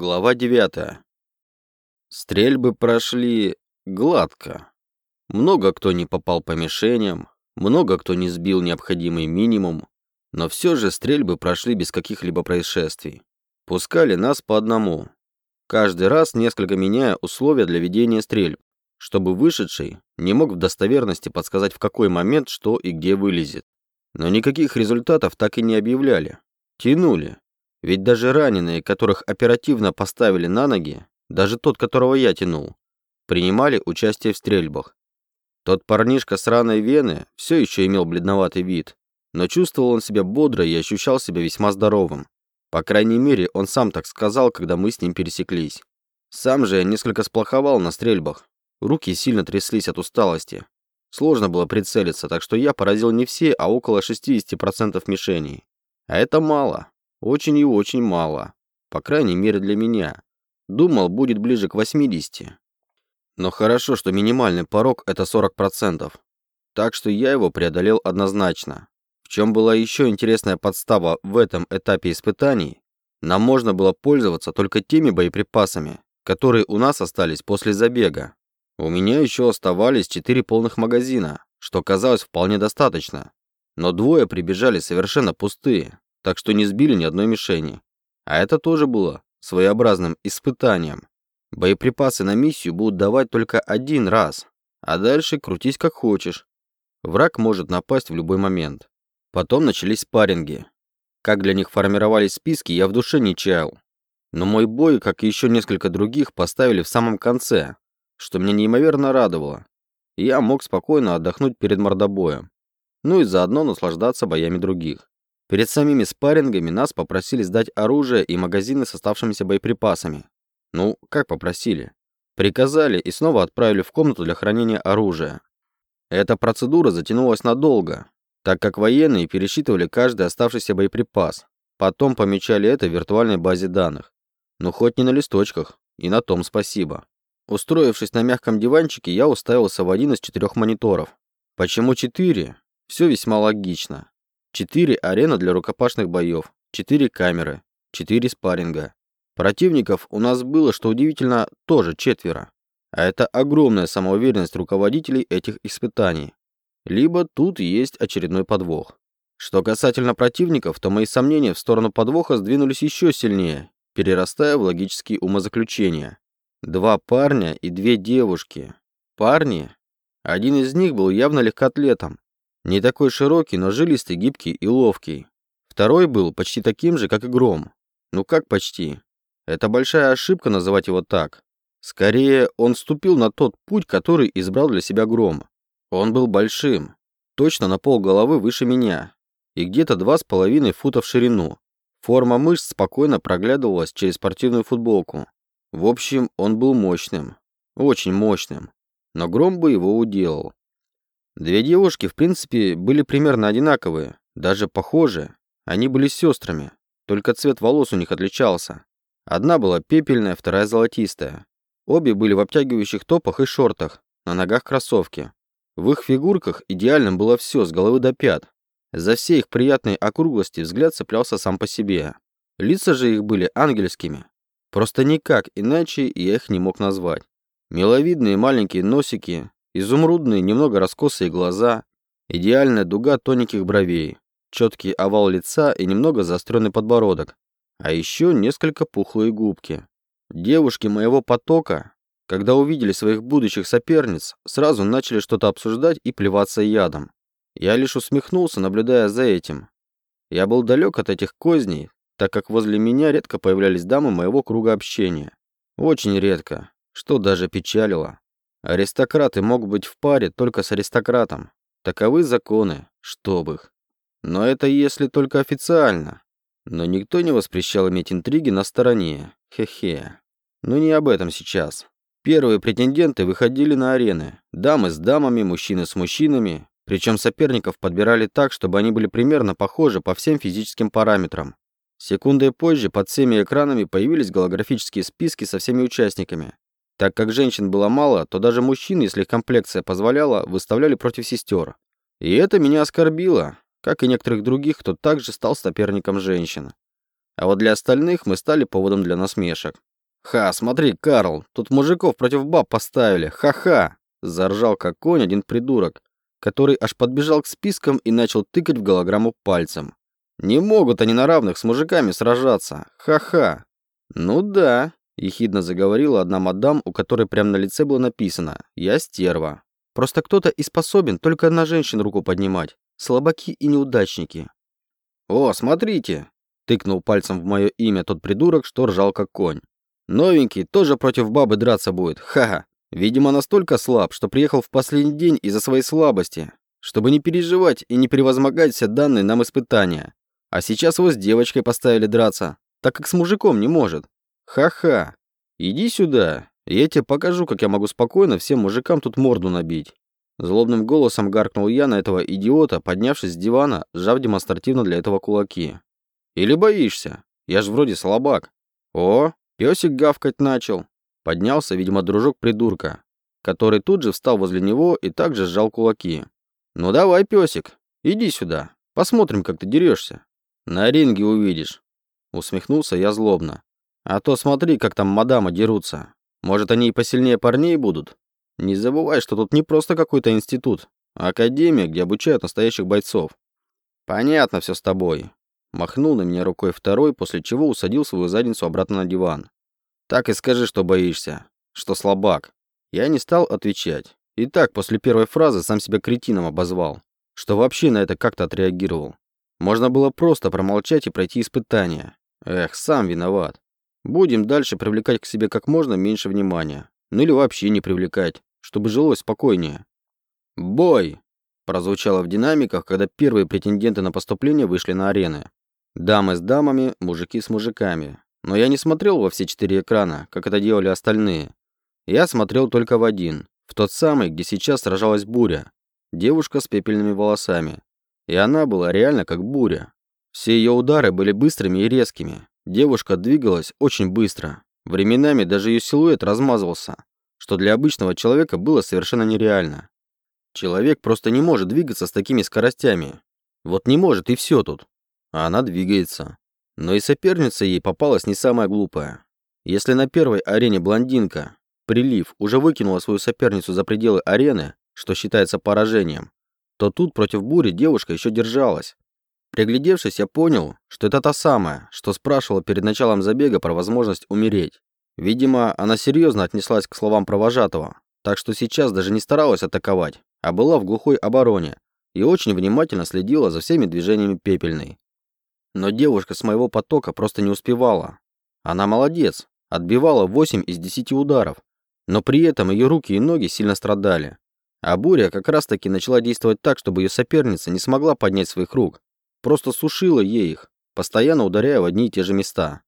Глава 9. Стрельбы прошли гладко. Много кто не попал по мишеням, много кто не сбил необходимый минимум, но все же стрельбы прошли без каких-либо происшествий. Пускали нас по одному. Каждый раз несколько меняя условия для ведения стрельб, чтобы вышедший не мог в достоверности подсказать в какой момент что и где вылезет. Но никаких результатов так и не объявляли. Тянули, ведь даже раненые, которых оперативно поставили на ноги, даже тот, которого я тянул, принимали участие в стрельбах. Тот парнишка с раной вены все еще имел бледноватый вид, но чувствовал он себя бодро и ощущал себя весьма здоровым. По крайней мере, он сам так сказал, когда мы с ним пересеклись. Сам же я несколько сплоховал на стрельбах. Руки сильно тряслись от усталости. Сложно было прицелиться, так что я поразил не все, а около 60% мишеней. А это мало. Очень и очень мало. По крайней мере для меня. Думал, будет ближе к 80. Но хорошо, что минимальный порог это 40%. Так что я его преодолел однозначно. В чем была еще интересная подстава в этом этапе испытаний, нам можно было пользоваться только теми боеприпасами, которые у нас остались после забега. У меня еще оставались 4 полных магазина, что казалось вполне достаточно. Но двое прибежали совершенно пустые так что не сбили ни одной мишени. А это тоже было своеобразным испытанием. Боеприпасы на миссию будут давать только один раз, а дальше крутись как хочешь. Враг может напасть в любой момент. Потом начались спарринги. Как для них формировались списки, я в душе не чаял. Но мой бой, как и еще несколько других, поставили в самом конце, что меня неимоверно радовало. я мог спокойно отдохнуть перед мордобоем. Ну и заодно наслаждаться боями других. Перед самими спаррингами нас попросили сдать оружие и магазины с оставшимися боеприпасами. Ну, как попросили? Приказали и снова отправили в комнату для хранения оружия. Эта процедура затянулась надолго, так как военные пересчитывали каждый оставшийся боеприпас. Потом помечали это в виртуальной базе данных. Ну, хоть не на листочках, и на том спасибо. Устроившись на мягком диванчике, я уставился в один из четырех мониторов. Почему четыре? Все весьма логично. Четыре арена для рукопашных боев, четыре камеры, четыре спарринга. Противников у нас было, что удивительно, тоже четверо. А это огромная самоуверенность руководителей этих испытаний. Либо тут есть очередной подвох. Что касательно противников, то мои сомнения в сторону подвоха сдвинулись еще сильнее, перерастая в логические умозаключения. Два парня и две девушки. Парни? Один из них был явно легкоатлетом, не такой широкий, но жилистый, гибкий и ловкий. Второй был почти таким же, как и Гром. Ну как почти? Это большая ошибка называть его так. Скорее, он ступил на тот путь, который избрал для себя Гром. Он был большим, точно на пол головы выше меня, и где-то два с половиной фута в ширину. Форма мышц спокойно проглядывалась через спортивную футболку. В общем, он был мощным. Очень мощным. Но Гром бы его уделал. Две девушки, в принципе, были примерно одинаковые, даже похожи. Они были сестрами, только цвет волос у них отличался. Одна была пепельная, вторая золотистая. Обе были в обтягивающих топах и шортах, на ногах кроссовки. В их фигурках идеальным было все, с головы до пят. За все их приятные округлости взгляд цеплялся сам по себе. Лица же их были ангельскими. Просто никак иначе я их не мог назвать. Миловидные маленькие носики, Изумрудные, немного раскосые глаза, идеальная дуга тоненьких бровей, четкий овал лица и немного заостренный подбородок, а еще несколько пухлые губки. Девушки моего потока, когда увидели своих будущих соперниц, сразу начали что-то обсуждать и плеваться ядом. Я лишь усмехнулся, наблюдая за этим. Я был далек от этих козней, так как возле меня редко появлялись дамы моего круга общения. Очень редко, что даже печалило. Аристократы могут быть в паре только с аристократом. Таковы законы, чтоб их. Но это если только официально. Но никто не воспрещал иметь интриги на стороне. Хе-хе. Но не об этом сейчас. Первые претенденты выходили на арены. Дамы с дамами, мужчины с мужчинами. Причем соперников подбирали так, чтобы они были примерно похожи по всем физическим параметрам. Секундой позже под всеми экранами появились голографические списки со всеми участниками. Так как женщин было мало, то даже мужчин, если их комплекция позволяла, выставляли против сестер. И это меня оскорбило, как и некоторых других, кто также стал соперником женщин. А вот для остальных мы стали поводом для насмешек. «Ха, смотри, Карл, тут мужиков против баб поставили, ха-ха!» Заржал как конь один придурок, который аж подбежал к спискам и начал тыкать в голограмму пальцем. «Не могут они на равных с мужиками сражаться, ха-ха!» «Ну да», – ехидно заговорила одна мадам, у которой прямо на лице было написано «Я стерва». Просто кто-то и способен только на женщин руку поднимать. Слабаки и неудачники. «О, смотрите!» – тыкнул пальцем в мое имя тот придурок, что ржал как конь. «Новенький тоже против бабы драться будет, ха-ха! Видимо, настолько слаб, что приехал в последний день из-за своей слабости, чтобы не переживать и не превозмогать все данные нам испытания. А сейчас его с девочкой поставили драться, так как с мужиком не может. Ха-ха! Иди сюда, я тебе покажу, как я могу спокойно всем мужикам тут морду набить». Злобным голосом гаркнул я на этого идиота, поднявшись с дивана, сжав демонстративно для этого кулаки. «Или боишься? Я ж вроде слабак. О, песик гавкать начал». Поднялся, видимо, дружок придурка, который тут же встал возле него и также сжал кулаки. «Ну давай, песик, иди сюда, посмотрим, как ты дерешься. На ринге увидишь». Усмехнулся я злобно. «А то смотри, как там мадамы дерутся. Может, они и посильнее парней будут?» Не забывай, что тут не просто какой-то институт, а академия, где обучают настоящих бойцов. Понятно все с тобой. Махнул на меня рукой второй, после чего усадил свою задницу обратно на диван. Так и скажи, что боишься, что слабак. Я не стал отвечать. И так после первой фразы сам себя кретином обозвал, что вообще на это как-то отреагировал. Можно было просто промолчать и пройти испытание. Эх, сам виноват. Будем дальше привлекать к себе как можно меньше внимания. Ну или вообще не привлекать чтобы жилось спокойнее. «Бой!» прозвучало в динамиках, когда первые претенденты на поступление вышли на арены. Дамы с дамами, мужики с мужиками. Но я не смотрел во все четыре экрана, как это делали остальные. Я смотрел только в один, в тот самый, где сейчас сражалась буря. Девушка с пепельными волосами. И она была реально как буря. Все ее удары были быстрыми и резкими. Девушка двигалась очень быстро. Временами даже ее силуэт размазывался, что для обычного человека было совершенно нереально. Человек просто не может двигаться с такими скоростями. Вот не может, и все тут. А она двигается. Но и соперница ей попалась не самая глупая. Если на первой арене блондинка, прилив, уже выкинула свою соперницу за пределы арены, что считается поражением, то тут против бури девушка еще держалась. Приглядевшись, я понял, что это та самая, что спрашивала перед началом забега про возможность умереть. Видимо, она серьезно отнеслась к словам провожатого, так что сейчас даже не старалась атаковать, а была в глухой обороне и очень внимательно следила за всеми движениями пепельной. Но девушка с моего потока просто не успевала. Она молодец, отбивала 8 из 10 ударов, но при этом ее руки и ноги сильно страдали. А буря как раз таки начала действовать так, чтобы ее соперница не смогла поднять своих рук, просто сушила ей их, постоянно ударяя в одни и те же места.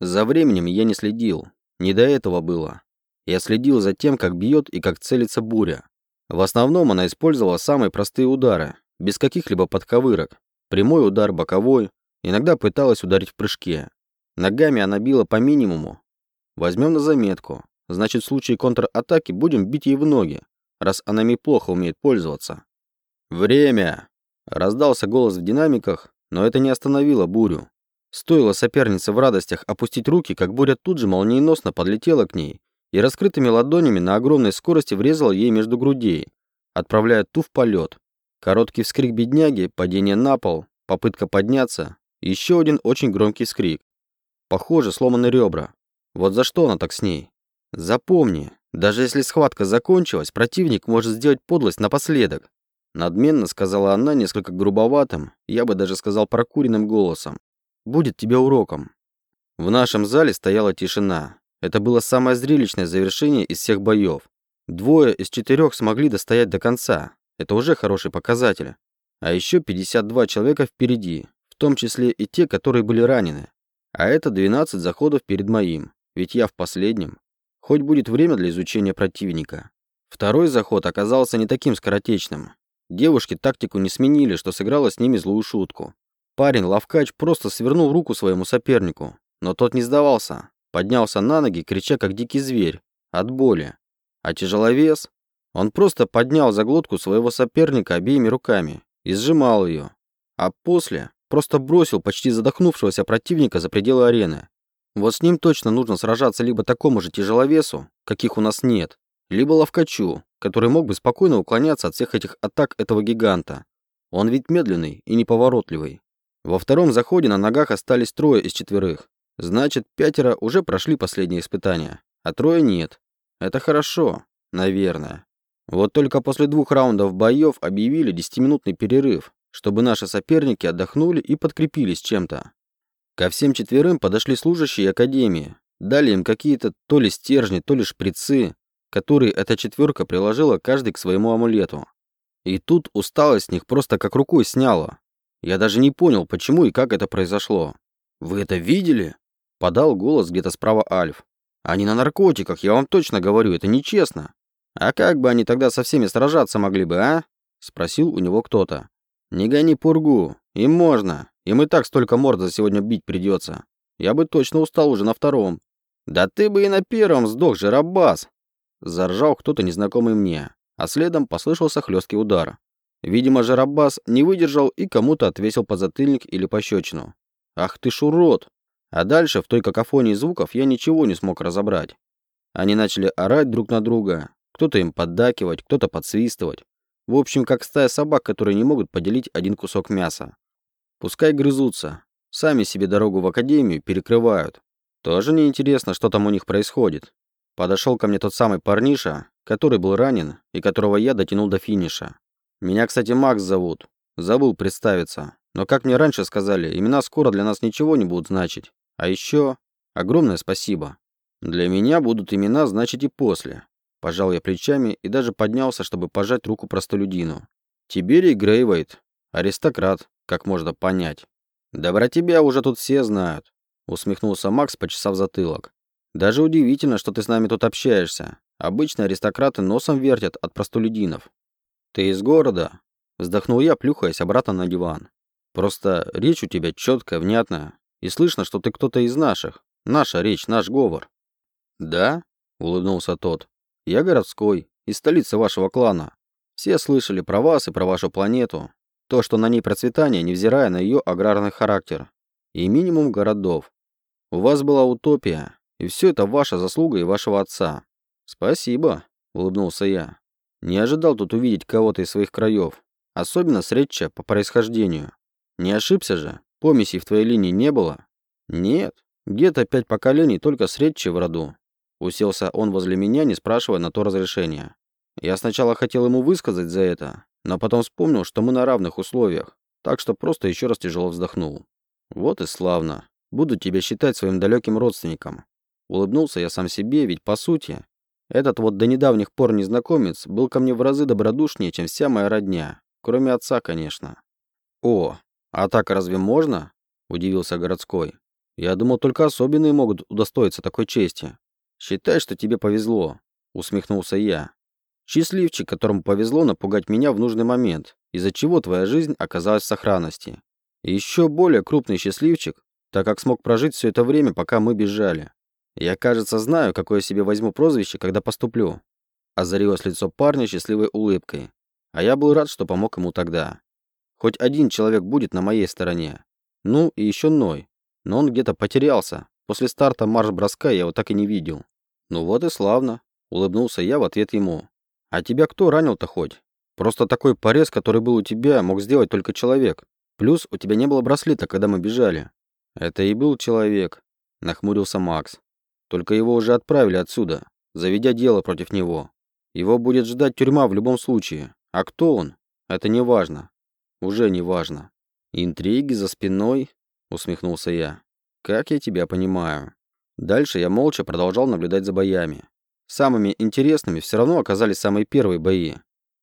За временем я не следил, не до этого было. Я следил за тем, как бьет и как целится буря. В основном она использовала самые простые удары, без каких-либо подковырок. Прямой удар, боковой, иногда пыталась ударить в прыжке. Ногами она била по минимуму. Возьмем на заметку. Значит, в случае контратаки будем бить ей в ноги, раз она ими плохо умеет пользоваться. «Время!» Раздался голос в динамиках, но это не остановило бурю. Стоило сопернице в радостях опустить руки, как буря тут же молниеносно подлетела к ней и раскрытыми ладонями на огромной скорости врезала ей между грудей, отправляя ту в полет. Короткий вскрик бедняги, падение на пол, попытка подняться, еще один очень громкий вскрик. Похоже, сломаны ребра. Вот за что она так с ней? Запомни, даже если схватка закончилась, противник может сделать подлость напоследок. Надменно сказала она несколько грубоватым, я бы даже сказал прокуренным голосом будет тебе уроком». В нашем зале стояла тишина. Это было самое зрелищное завершение из всех боев. Двое из четырех смогли достоять до конца. Это уже хороший показатель. А еще 52 человека впереди, в том числе и те, которые были ранены. А это 12 заходов перед моим, ведь я в последнем. Хоть будет время для изучения противника. Второй заход оказался не таким скоротечным. Девушки тактику не сменили, что сыграло с ними злую шутку. Парень Лавкач просто свернул руку своему сопернику, но тот не сдавался, поднялся на ноги, крича как дикий зверь, от боли. А тяжеловес? Он просто поднял за глотку своего соперника обеими руками и сжимал ее, а после просто бросил почти задохнувшегося противника за пределы арены. Вот с ним точно нужно сражаться либо такому же тяжеловесу, каких у нас нет, либо ловкачу, который мог бы спокойно уклоняться от всех этих атак этого гиганта. Он ведь медленный и неповоротливый. Во втором заходе на ногах остались трое из четверых. Значит, пятеро уже прошли последнее испытание, а трое нет. Это хорошо, наверное. Вот только после двух раундов боев объявили десятиминутный перерыв, чтобы наши соперники отдохнули и подкрепились чем-то. Ко всем четверым подошли служащие Академии, дали им какие-то то ли стержни, то ли шприцы, которые эта четверка приложила каждый к своему амулету. И тут усталость с них просто как рукой сняла. Я даже не понял, почему и как это произошло. «Вы это видели?» – подал голос где-то справа Альф. «Они на наркотиках, я вам точно говорю, это нечестно». «А как бы они тогда со всеми сражаться могли бы, а?» – спросил у него кто-то. «Не гони пургу, им можно, им и так столько морд за сегодня бить придется. Я бы точно устал уже на втором». «Да ты бы и на первом сдох, Жарабас!» Заржал кто-то незнакомый мне, а следом послышался хлесткий удар. Видимо, Жарабас не выдержал и кому-то отвесил подзатыльник или пощечину. «Ах ты ж урод!» А дальше в той какофонии звуков я ничего не смог разобрать. Они начали орать друг на друга, кто-то им поддакивать, кто-то подсвистывать. В общем, как стая собак, которые не могут поделить один кусок мяса. Пускай грызутся. Сами себе дорогу в академию перекрывают. Тоже неинтересно, что там у них происходит. Подошел ко мне тот самый парниша, который был ранен и которого я дотянул до финиша. Меня, кстати, Макс зовут. Забыл представиться. Но, как мне раньше сказали, имена скоро для нас ничего не будут значить. А еще огромное спасибо. Для меня будут имена значить и после. Пожал я плечами и даже поднялся, чтобы пожать руку простолюдину. Тиберий Грейвейт, аристократ, как можно понять. Про тебя уже тут все знают, усмехнулся Макс, почесав затылок. Даже удивительно, что ты с нами тут общаешься. Обычно аристократы носом вертят от простолюдинов. Ты из города? Вздохнул я, плюхаясь обратно на диван. Просто речь у тебя четкая, внятная. И слышно, что ты кто-то из наших. Наша речь, наш говор. Да? Улыбнулся тот. Я городской, из столицы вашего клана. Все слышали про вас и про вашу планету. То, что на ней процветание, невзирая на ее аграрный характер. И минимум городов. У вас была утопия, и все это ваша заслуга и вашего отца. Спасибо, улыбнулся я. Не ожидал тут увидеть кого-то из своих краев, особенно средча по происхождению. Не ошибся же, помесей в твоей линии не было? Нет, где-то пять поколений только средчи в роду. Уселся он возле меня, не спрашивая на то разрешения. Я сначала хотел ему высказать за это, но потом вспомнил, что мы на равных условиях, так что просто еще раз тяжело вздохнул. Вот и славно. Буду тебя считать своим далеким родственником. Улыбнулся я сам себе, ведь по сути, этот вот до недавних пор незнакомец был ко мне в разы добродушнее, чем вся моя родня, кроме отца, конечно. О, а так разве можно? Удивился городской. Я думал, только особенные могут удостоиться такой чести. «Считай, что тебе повезло», — усмехнулся я. «Счастливчик, которому повезло напугать меня в нужный момент, из-за чего твоя жизнь оказалась в сохранности. Еще более крупный счастливчик, так как смог прожить все это время, пока мы бежали. Я, кажется, знаю, какое себе возьму прозвище, когда поступлю». Озарилось лицо парня счастливой улыбкой. А я был рад, что помог ему тогда. Хоть один человек будет на моей стороне. Ну, и еще Ной. Но он где-то потерялся, После старта марш-броска я его так и не видел. Ну вот и славно, улыбнулся я в ответ ему. А тебя кто ранил-то хоть? Просто такой порез, который был у тебя, мог сделать только человек. Плюс у тебя не было браслета, когда мы бежали. Это и был человек, нахмурился Макс. Только его уже отправили отсюда, заведя дело против него. Его будет ждать тюрьма в любом случае. А кто он? Это не важно. Уже не важно. Интриги за спиной, усмехнулся я. Как я тебя понимаю. Дальше я молча продолжал наблюдать за боями. Самыми интересными все равно оказались самые первые бои.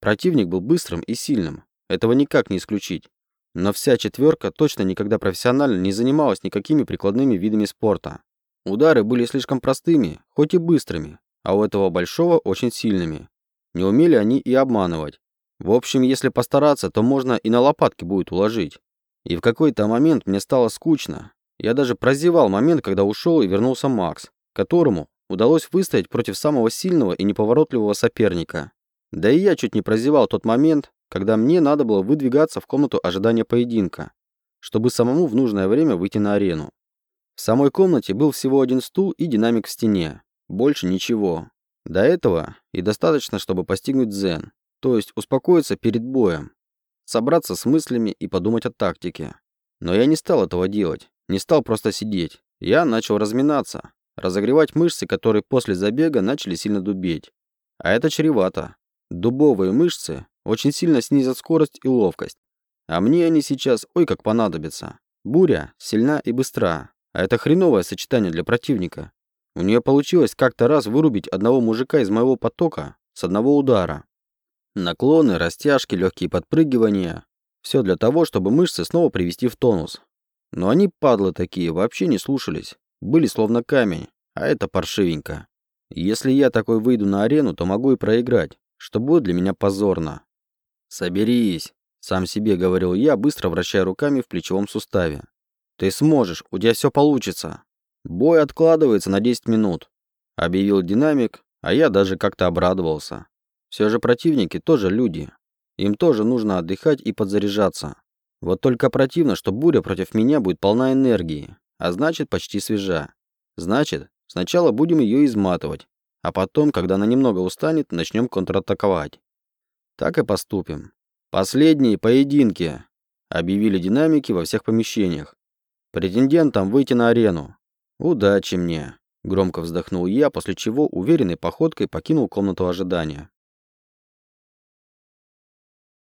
Противник был быстрым и сильным. Этого никак не исключить. Но вся четверка точно никогда профессионально не занималась никакими прикладными видами спорта. Удары были слишком простыми, хоть и быстрыми, а у этого большого очень сильными. Не умели они и обманывать. В общем, если постараться, то можно и на лопатки будет уложить. И в какой-то момент мне стало скучно, я даже прозевал момент, когда ушел и вернулся Макс, которому удалось выстоять против самого сильного и неповоротливого соперника. Да и я чуть не прозевал тот момент, когда мне надо было выдвигаться в комнату ожидания поединка, чтобы самому в нужное время выйти на арену. В самой комнате был всего один стул и динамик в стене. Больше ничего. До этого и достаточно, чтобы постигнуть дзен, то есть успокоиться перед боем, собраться с мыслями и подумать о тактике. Но я не стал этого делать, не стал просто сидеть. Я начал разминаться, разогревать мышцы, которые после забега начали сильно дубеть. А это чревато. Дубовые мышцы очень сильно снизят скорость и ловкость. А мне они сейчас ой как понадобятся. Буря сильна и быстра, а это хреновое сочетание для противника. У нее получилось как-то раз вырубить одного мужика из моего потока с одного удара. Наклоны, растяжки, легкие подпрыгивания. Все для того, чтобы мышцы снова привести в тонус. Но они, падлы такие, вообще не слушались. Были словно камень, а это паршивенько. Если я такой выйду на арену, то могу и проиграть, что будет для меня позорно. «Соберись», — сам себе говорил я, быстро вращая руками в плечевом суставе. «Ты сможешь, у тебя все получится». «Бой откладывается на 10 минут», — объявил динамик, а я даже как-то обрадовался. Все же противники тоже люди. Им тоже нужно отдыхать и подзаряжаться. Вот только противно, что буря против меня будет полна энергии, а значит почти свежа. Значит, сначала будем ее изматывать, а потом, когда она немного устанет, начнем контратаковать. Так и поступим. Последние поединки, объявили динамики во всех помещениях. Претендентам выйти на арену. Удачи мне, громко вздохнул я, после чего уверенной походкой покинул комнату ожидания.